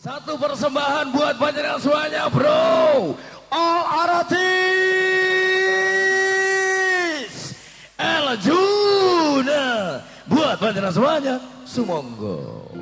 Satu persembahan buat panjenengan semuanya, bro. All artis. El Juna. Buat panjenengan semuanya, sumonggo.